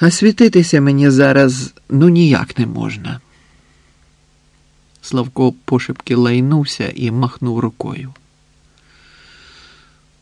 А світитися мені зараз ну ніяк не можна. Славко пошепки лайнувся і махнув рукою.